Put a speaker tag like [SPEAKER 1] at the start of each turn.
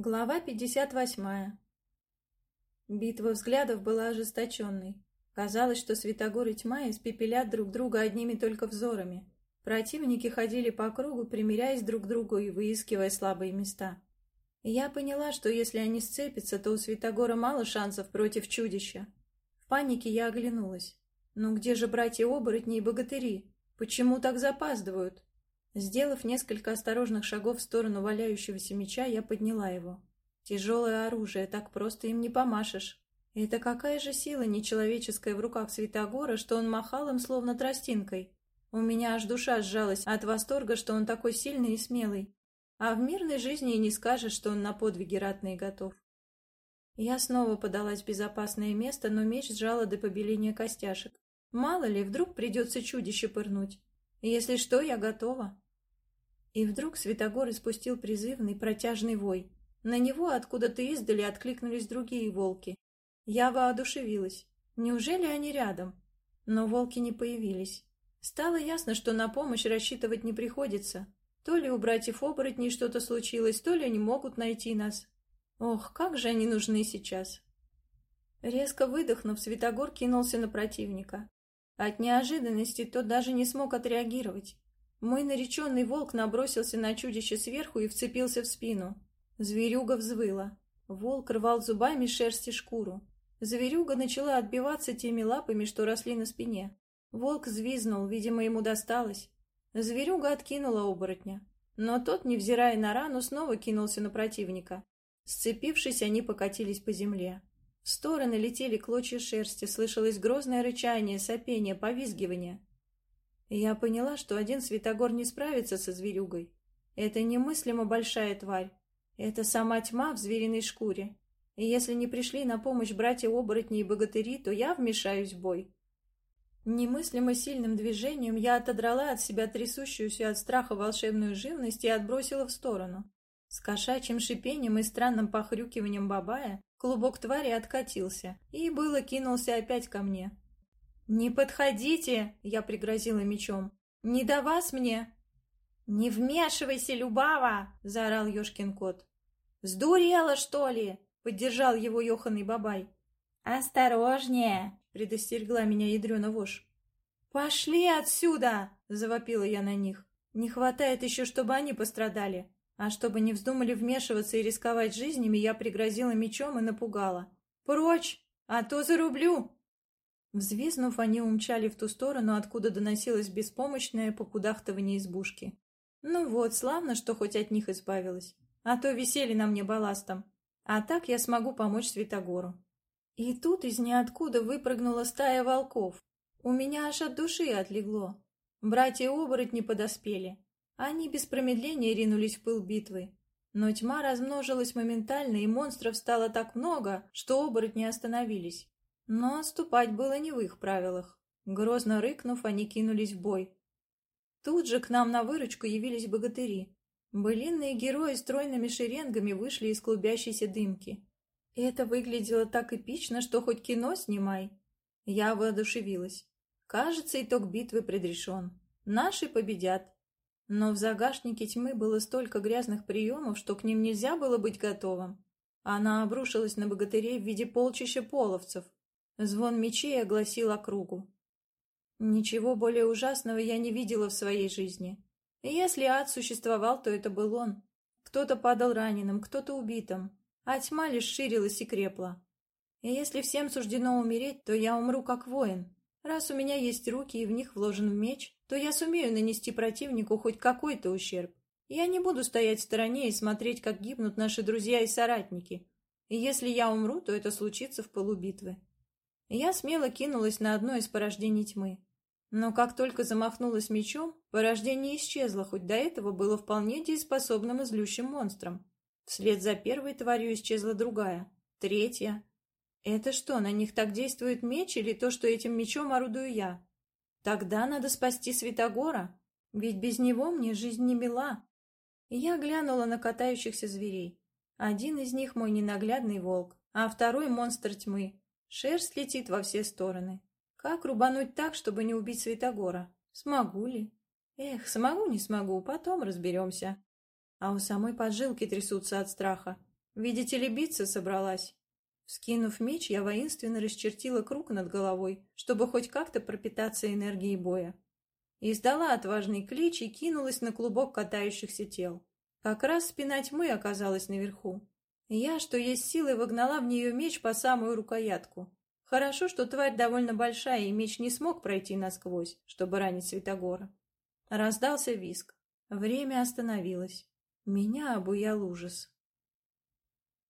[SPEAKER 1] Глава 58. Битва взглядов была ожесточенной. Казалось, что Святогор и Тьма испепелят друг друга одними только взорами. Противники ходили по кругу, примиряясь друг к другу и выискивая слабые места. я поняла, что если они сцепятся, то у Святогора мало шансов против чудища. В панике я оглянулась. «Ну где же братья-оборотни и богатыри? Почему так запаздывают?» Сделав несколько осторожных шагов в сторону валяющегося меча, я подняла его. Тяжелое оружие, так просто им не помашешь. Это какая же сила нечеловеческая в руках Святогора, что он махал им словно тростинкой. У меня аж душа сжалась от восторга, что он такой сильный и смелый. А в мирной жизни и не скажешь, что он на подвиги ратные готов. Я снова подалась в безопасное место, но меч сжала до побеления костяшек. Мало ли, вдруг придется чудище пырнуть. Если что, я готова. И вдруг Святогор испустил призывный протяжный вой. На него откуда-то издали откликнулись другие волки. Я воодушевилась. Неужели они рядом? Но волки не появились. Стало ясно, что на помощь рассчитывать не приходится. То ли у братьев-оборотней что-то случилось, то ли они могут найти нас. Ох, как же они нужны сейчас! Резко выдохнув, Святогор кинулся на противника. От неожиданности тот даже не смог отреагировать. Мой нареченный волк набросился на чудище сверху и вцепился в спину. Зверюга взвыла. Волк рвал зубами шерсть и шкуру. Зверюга начала отбиваться теми лапами, что росли на спине. Волк взвизнул, видимо, ему досталось. Зверюга откинула оборотня. Но тот, невзирая на рану, снова кинулся на противника. Сцепившись, они покатились по земле. В стороны летели клочья шерсти, слышалось грозное рычание, сопение, повизгивание. Я поняла, что один Святогор не справится со зверюгой. Это немыслимо большая тварь. Это сама тьма в звериной шкуре. И если не пришли на помощь братья-оборотни и богатыри, то я вмешаюсь в бой. Немыслимо сильным движением я отодрала от себя трясущуюся от страха волшебную живность и отбросила в сторону. С кошачьим шипением и странным похрюкиванием бабая клубок твари откатился и было кинулся опять ко мне. «Не подходите!» — я пригрозила мечом. «Не до вас мне!» «Не вмешивайся, Любава!» — заорал Ёшкин кот. «Сдурела, что ли?» — поддержал его Ёханый бабай. «Осторожнее!» — предостерегла меня ядрёна вошь. «Пошли отсюда!» — завопила я на них. «Не хватает еще, чтобы они пострадали. А чтобы не вздумали вмешиваться и рисковать жизнями, я пригрозила мечом и напугала. «Прочь! А то зарублю!» Взвизнув, они умчали в ту сторону, откуда доносилось беспомощное покудахтывание избушки. Ну вот, славно, что хоть от них избавилась. А то висели на мне балластом. А так я смогу помочь Святогору. И тут из ниоткуда выпрыгнула стая волков. У меня аж от души отлегло. Братья-оборотни подоспели. Они без промедления ринулись в пыл битвы. Но тьма размножилась моментально, и монстров стало так много, что оборотни остановились. Но отступать было не в их правилах. Грозно рыкнув, они кинулись в бой. Тут же к нам на выручку явились богатыри. Былинные герои стройными шеренгами вышли из клубящейся дымки. Это выглядело так эпично, что хоть кино снимай. Я воодушевилась. Кажется, итог битвы предрешен. Наши победят. Но в загашнике тьмы было столько грязных приемов, что к ним нельзя было быть готовым. Она обрушилась на богатырей в виде полчища половцев. Звон мечей огласил округу. Ничего более ужасного я не видела в своей жизни. И если ад существовал, то это был он. Кто-то падал раненым, кто-то убитым, а тьма лишь ширилась и крепла. И если всем суждено умереть, то я умру как воин. Раз у меня есть руки и в них вложен меч, то я сумею нанести противнику хоть какой-то ущерб. Я не буду стоять в стороне и смотреть, как гибнут наши друзья и соратники. И если я умру, то это случится в полубитвы. Я смело кинулась на одно из порождений тьмы. Но как только замахнулась мечом, порождение исчезло, хоть до этого было вполне дееспособным и злющим монстром. Вслед за первой тварью исчезла другая, третья. Это что, на них так действует меч или то, что этим мечом орудую я? Тогда надо спасти Святогора, ведь без него мне жизнь не мила. Я глянула на катающихся зверей. Один из них мой ненаглядный волк, а второй монстр тьмы, Шерсть летит во все стороны. Как рубануть так, чтобы не убить Святогора? Смогу ли? Эх, смогу, не смогу, потом разберемся. А у самой поджилки трясутся от страха. Видите ли, биться собралась. Скинув меч, я воинственно расчертила круг над головой, чтобы хоть как-то пропитаться энергией боя. Издала отважный клич и кинулась на клубок катающихся тел. Как раз спина тьмы оказалась наверху. Я, что есть силы, вогнала в нее меч по самую рукоятку. Хорошо, что тварь довольно большая, и меч не смог пройти насквозь, чтобы ранить Святогора. Раздался виск. Время остановилось. Меня обуял ужас.